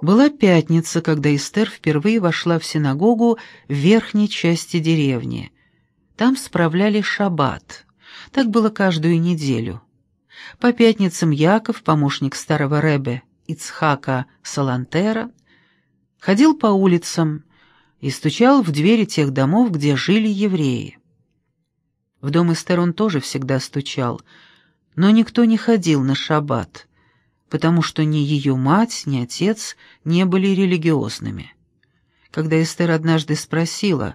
Была пятница, когда Эстер впервые вошла в синагогу в верхней части деревни. Там справляли шаббат. Так было каждую неделю. По пятницам Яков, помощник старого Ребе Ицхака Салантера, ходил по улицам и стучал в двери тех домов, где жили евреи. В дом Эстер он тоже всегда стучал, но никто не ходил на шаббат потому что ни ее мать, ни отец не были религиозными. Когда Эстер однажды спросила,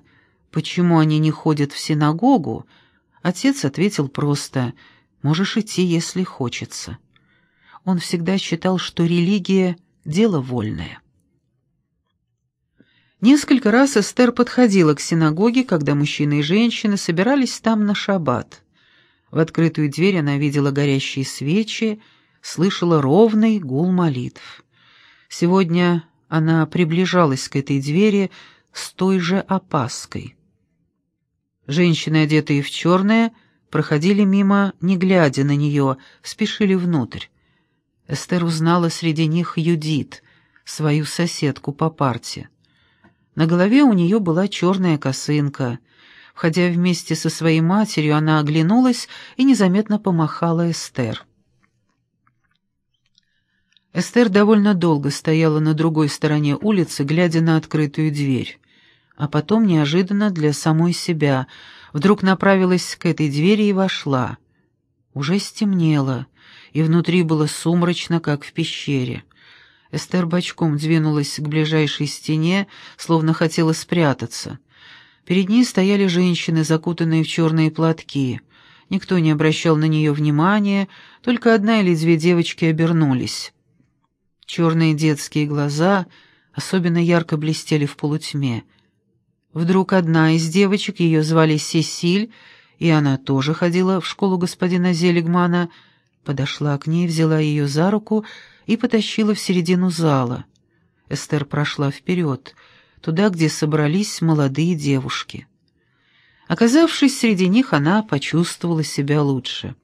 почему они не ходят в синагогу, отец ответил просто «можешь идти, если хочется». Он всегда считал, что религия — дело вольное. Несколько раз Эстер подходила к синагоге, когда мужчины и женщины собирались там на шаббат. В открытую дверь она видела горящие свечи, слышала ровный гул молитв. Сегодня она приближалась к этой двери с той же опаской. Женщины, одетые в черное, проходили мимо, не глядя на нее, спешили внутрь. Эстер узнала среди них Юдит, свою соседку по парте. На голове у нее была черная косынка. Входя вместе со своей матерью, она оглянулась и незаметно помахала Эстер. Эстер довольно долго стояла на другой стороне улицы, глядя на открытую дверь. А потом, неожиданно для самой себя, вдруг направилась к этой двери и вошла. Уже стемнело, и внутри было сумрачно, как в пещере. Эстер бочком двинулась к ближайшей стене, словно хотела спрятаться. Перед ней стояли женщины, закутанные в черные платки. Никто не обращал на нее внимания, только одна или две девочки обернулись. Черные детские глаза особенно ярко блестели в полутьме. Вдруг одна из девочек, ее звали Сесиль, и она тоже ходила в школу господина Зелигмана, подошла к ней, взяла ее за руку и потащила в середину зала. Эстер прошла вперед, туда, где собрались молодые девушки. Оказавшись среди них, она почувствовала себя лучше.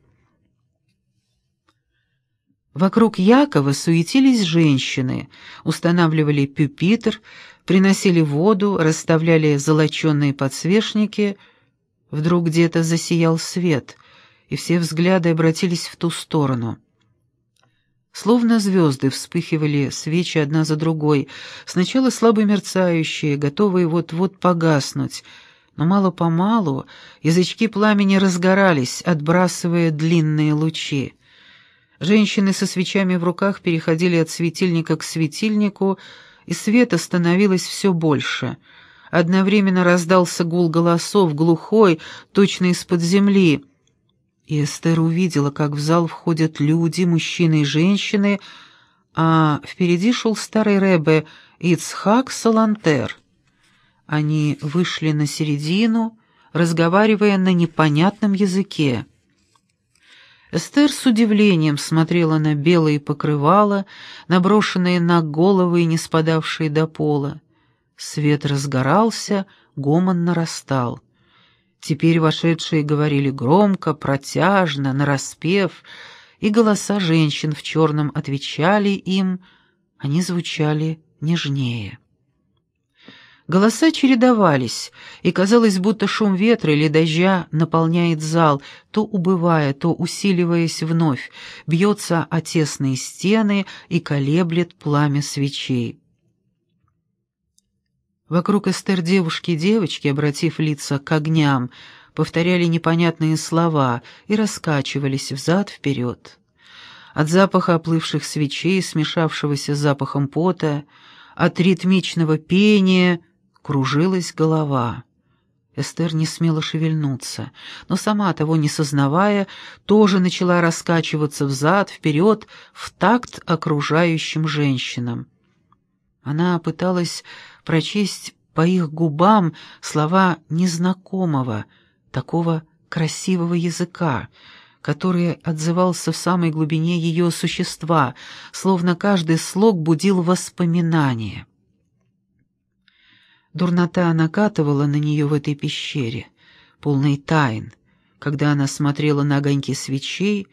Вокруг Якова суетились женщины, устанавливали пюпитр, приносили воду, расставляли золоченые подсвечники. Вдруг где-то засиял свет, и все взгляды обратились в ту сторону. Словно звезды вспыхивали свечи одна за другой, сначала слабо мерцающие, готовые вот-вот погаснуть, но мало-помалу язычки пламени разгорались, отбрасывая длинные лучи. Женщины со свечами в руках переходили от светильника к светильнику, и света становилось все больше. Одновременно раздался гул голосов, глухой, точно из-под земли. И Эстер увидела, как в зал входят люди, мужчины и женщины, а впереди шел старый Ребе Ицхак Салантер. Они вышли на середину, разговаривая на непонятном языке. Эстер с удивлением смотрела на белые покрывала, наброшенные на головы и не спадавшие до пола. Свет разгорался, гомон нарастал. Теперь вошедшие говорили громко, протяжно, нараспев, и голоса женщин в черном отвечали им, они звучали нежнее. Голоса чередовались, и казалось, будто шум ветра или дождя наполняет зал, то убывая, то усиливаясь вновь, бьется о тесные стены и колеблет пламя свечей. Вокруг Эстер девушки и девочки, обратив лица к огням, повторяли непонятные слова и раскачивались взад-вперед. От запаха оплывших свечей, смешавшегося с запахом пота, от ритмичного пения — Кружилась голова. Эстер не смела шевельнуться, но сама того не сознавая, тоже начала раскачиваться взад-вперед в такт окружающим женщинам. Она пыталась прочесть по их губам слова незнакомого, такого красивого языка, который отзывался в самой глубине ее существа, словно каждый слог будил воспоминания. Дурнота накатывала на нее в этой пещере, полной тайн, когда она смотрела на огоньки свечей,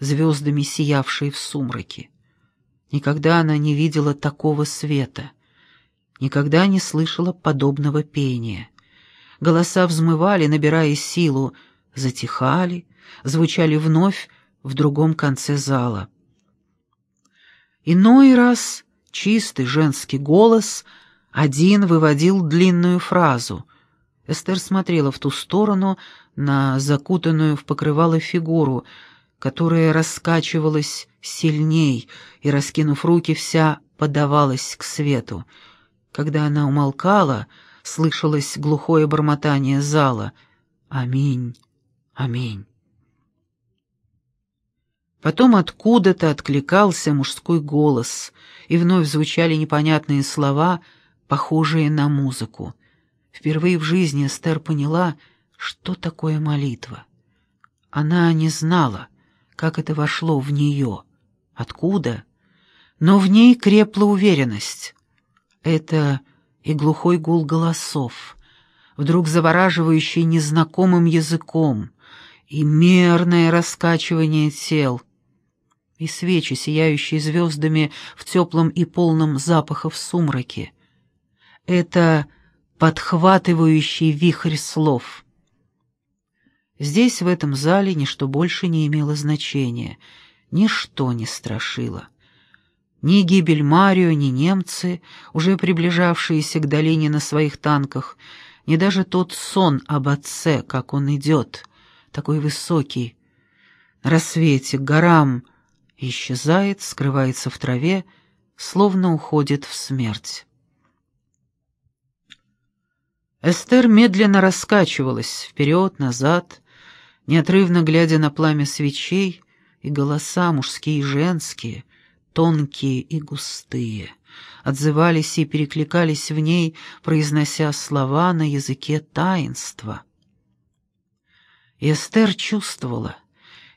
звездами сиявшие в сумраке. Никогда она не видела такого света, никогда не слышала подобного пения. Голоса взмывали, набирая силу, затихали, звучали вновь в другом конце зала. Иной раз чистый женский голос один выводил длинную фразу. Эстер смотрела в ту сторону, на закутанную в покрывало фигуру, которая раскачивалась сильней и, раскинув руки, вся подавалась к свету. Когда она умолкала, слышалось глухое бормотание зала «Аминь, аминь». Потом откуда-то откликался мужской голос, и вновь звучали непонятные слова, похожие на музыку. Впервые в жизни Эстер поняла, что такое молитва. Она не знала, как это вошло в нее, откуда, но в ней крепла уверенность. Это и глухой гул голосов, вдруг завораживающий незнакомым языком, и мерное раскачивание тел — и свечи, сияющие звездами в теплом и полном запахов сумраке. Это подхватывающий вихрь слов. Здесь, в этом зале, ничто больше не имело значения, ничто не страшило. Ни гибель Марио, ни немцы, уже приближавшиеся к долине на своих танках, ни даже тот сон об отце, как он идет, такой высокий, на рассвете, к горам, исчезает, скрывается в траве, словно уходит в смерть. Эстер медленно раскачивалась вперед-назад, неотрывно глядя на пламя свечей и голоса мужские и женские, тонкие и густые, отзывались и перекликались в ней, произнося слова на языке таинства. И Эстер чувствовала,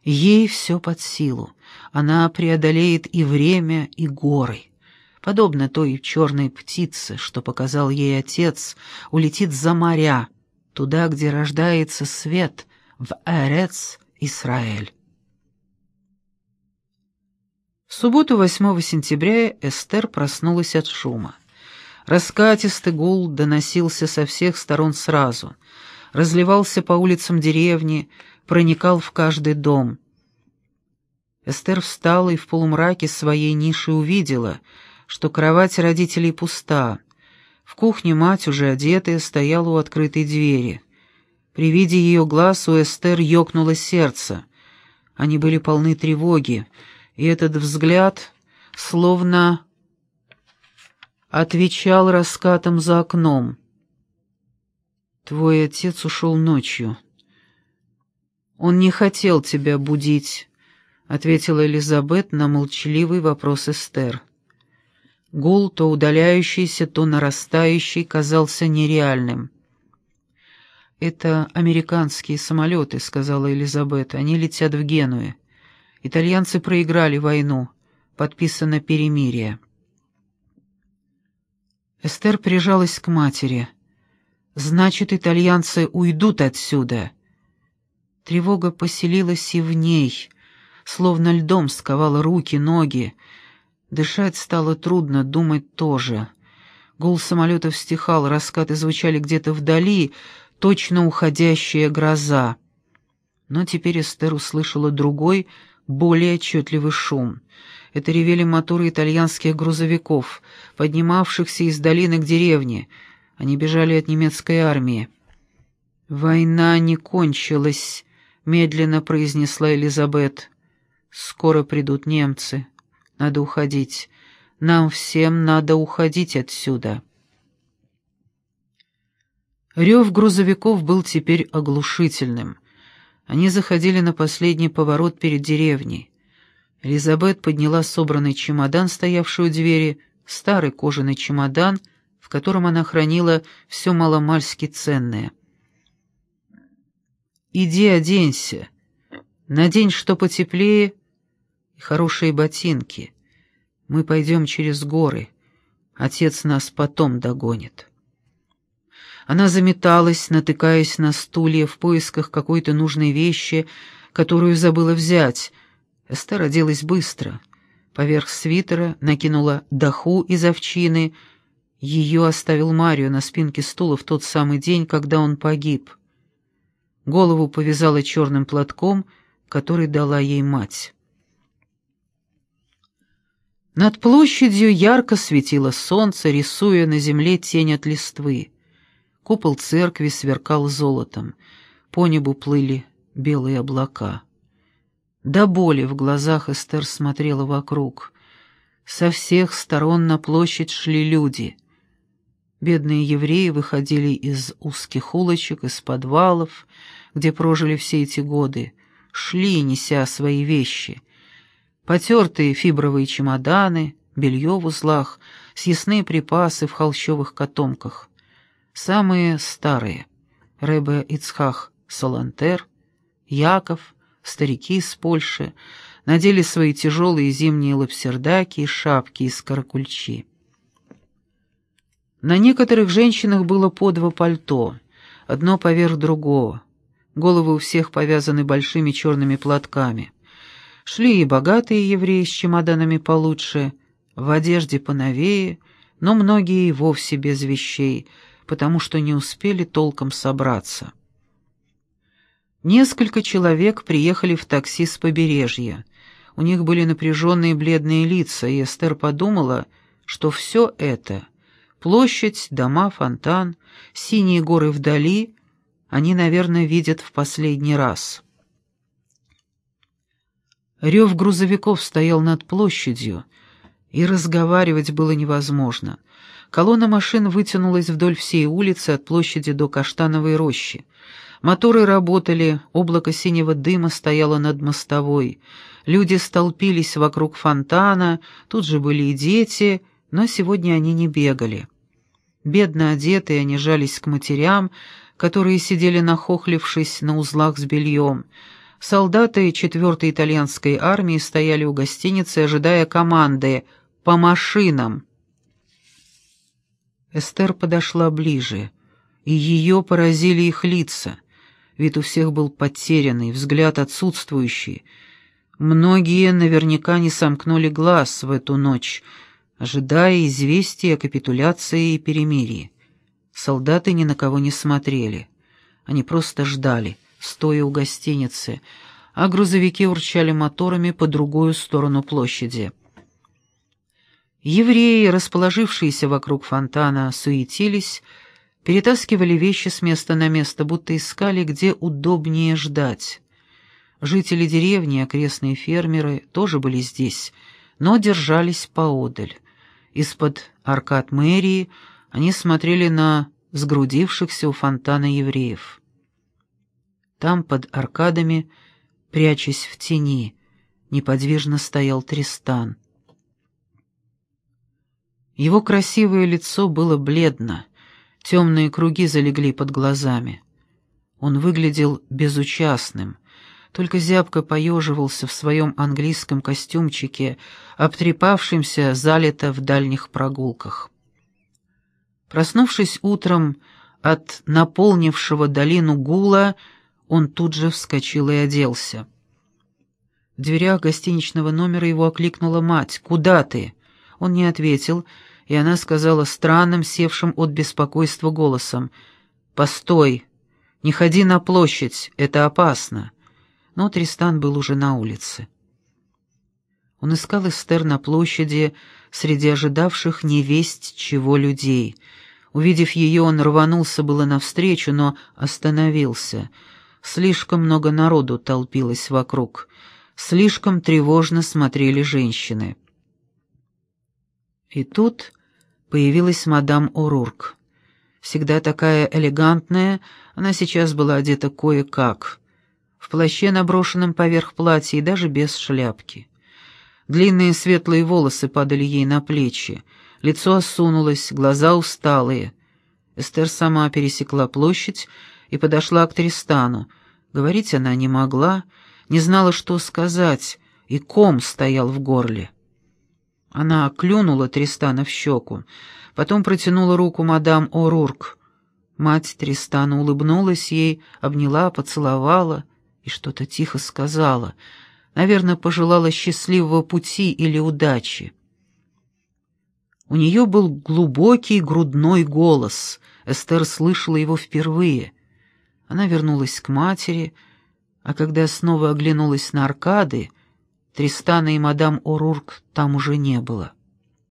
ей все под силу, она преодолеет и время, и горы. Подобно той черной птице, что показал ей отец, улетит за моря, туда, где рождается свет, в Эрец Израиль. В субботу 8 сентября Эстер проснулась от шума. Раскатистый гул доносился со всех сторон сразу, разливался по улицам деревни, проникал в каждый дом — Эстер встала и в полумраке своей ниши увидела, что кровать родителей пуста. В кухне мать, уже одетая, стояла у открытой двери. При виде ее глаз у Эстер ёкнуло сердце. Они были полны тревоги, и этот взгляд словно отвечал раскатом за окном. «Твой отец ушел ночью. Он не хотел тебя будить». — ответила Элизабет на молчаливый вопрос Эстер. Гул, то удаляющийся, то нарастающий, казался нереальным. «Это американские самолеты», — сказала Элизабет. «Они летят в Генуе. Итальянцы проиграли войну. Подписано перемирие». Эстер прижалась к матери. «Значит, итальянцы уйдут отсюда». Тревога поселилась и в ней — словно льдом сковала руки, ноги. Дышать стало трудно, думать тоже. Гул самолетов стихал, раскаты звучали где-то вдали, точно уходящая гроза. Но теперь Эстер услышала другой, более отчетливый шум. Это ревели моторы итальянских грузовиков, поднимавшихся из долины к деревне. Они бежали от немецкой армии. «Война не кончилась», — медленно произнесла Элизабет. Скоро придут немцы. Надо уходить. Нам всем надо уходить отсюда. Рев грузовиков был теперь оглушительным. Они заходили на последний поворот перед деревней. Элизабет подняла собранный чемодан, стоявший у двери, старый кожаный чемодан, в котором она хранила все маломальски ценное. «Иди оденься. Надень что потеплее и хорошие ботинки. Мы пойдем через горы. Отец нас потом догонит». Она заметалась, натыкаясь на стулья в поисках какой-то нужной вещи, которую забыла взять. Эстер оделась быстро. Поверх свитера накинула даху из овчины. Ее оставил Марио на спинке стула в тот самый день, когда он погиб. Голову повязала черным платком, который дала ей мать. Над площадью ярко светило солнце, рисуя на земле тень от листвы. Купол церкви сверкал золотом, по небу плыли белые облака. До боли в глазах Эстер смотрела вокруг. Со всех сторон на площадь шли люди. Бедные евреи выходили из узких улочек, из подвалов, где прожили все эти годы, шли, неся свои вещи — Потертые фибровые чемоданы, белье в узлах, съестные припасы в холщовых котомках. Самые старые — Ребе Ицхах Солантер, Яков, старики из Польши — надели свои тяжелые зимние лапсердаки и шапки из каракульчи. На некоторых женщинах было по два пальто, одно поверх другого. Головы у всех повязаны большими черными платками. Шли и богатые евреи с чемоданами получше, в одежде поновее, но многие и вовсе без вещей, потому что не успели толком собраться. Несколько человек приехали в такси с побережья. У них были напряженные бледные лица, и Эстер подумала, что все это — площадь, дома, фонтан, синие горы вдали — они, наверное, видят в последний раз. Рев грузовиков стоял над площадью, и разговаривать было невозможно. Колонна машин вытянулась вдоль всей улицы от площади до Каштановой рощи. Моторы работали, облако синего дыма стояло над мостовой. Люди столпились вокруг фонтана, тут же были и дети, но сегодня они не бегали. Бедно одетые они жались к матерям, которые сидели нахохлившись на узлах с бельем — Солдаты 4-й итальянской армии стояли у гостиницы, ожидая команды «По машинам!». Эстер подошла ближе, и ее поразили их лица. Вид у всех был потерянный, взгляд отсутствующий. Многие наверняка не сомкнули глаз в эту ночь, ожидая известия о капитуляции и перемирии. Солдаты ни на кого не смотрели. Они просто ждали — стоя у гостиницы, а грузовики урчали моторами по другую сторону площади. Евреи, расположившиеся вокруг фонтана, суетились, перетаскивали вещи с места на место, будто искали, где удобнее ждать. Жители деревни, окрестные фермеры тоже были здесь, но держались поодаль. Из-под аркад мэрии они смотрели на сгрудившихся у фонтана евреев. Там, под аркадами, прячась в тени, неподвижно стоял Тристан. Его красивое лицо было бледно, темные круги залегли под глазами. Он выглядел безучастным, только зябко поеживался в своем английском костюмчике, обтрепавшимся залито в дальних прогулках. Проснувшись утром от наполнившего долину гула, он тут же вскочил и оделся. В дверях гостиничного номера его окликнула мать. «Куда ты?» Он не ответил, и она сказала странным, севшим от беспокойства голосом. «Постой! Не ходи на площадь, это опасно!» Но Тристан был уже на улице. Он искал Эстер на площади среди ожидавших невесть чего людей. Увидев ее, он рванулся было навстречу, но остановился — Слишком много народу толпилось вокруг. Слишком тревожно смотрели женщины. И тут появилась мадам Орурк. Всегда такая элегантная, она сейчас была одета кое-как. В плаще, наброшенном поверх платья, и даже без шляпки. Длинные светлые волосы падали ей на плечи, лицо осунулось, глаза усталые. Эстер сама пересекла площадь и подошла к Тристану. Говорить она не могла, не знала, что сказать, и ком стоял в горле. Она клюнула Тристана в щеку, потом протянула руку мадам О'Рурк. Мать Тристана улыбнулась ей, обняла, поцеловала и что-то тихо сказала. Наверное, пожелала счастливого пути или удачи. У нее был глубокий грудной голос. Эстер слышала его впервые. Она вернулась к матери, а когда снова оглянулась на аркады, Тристана и мадам Орурк там уже не было.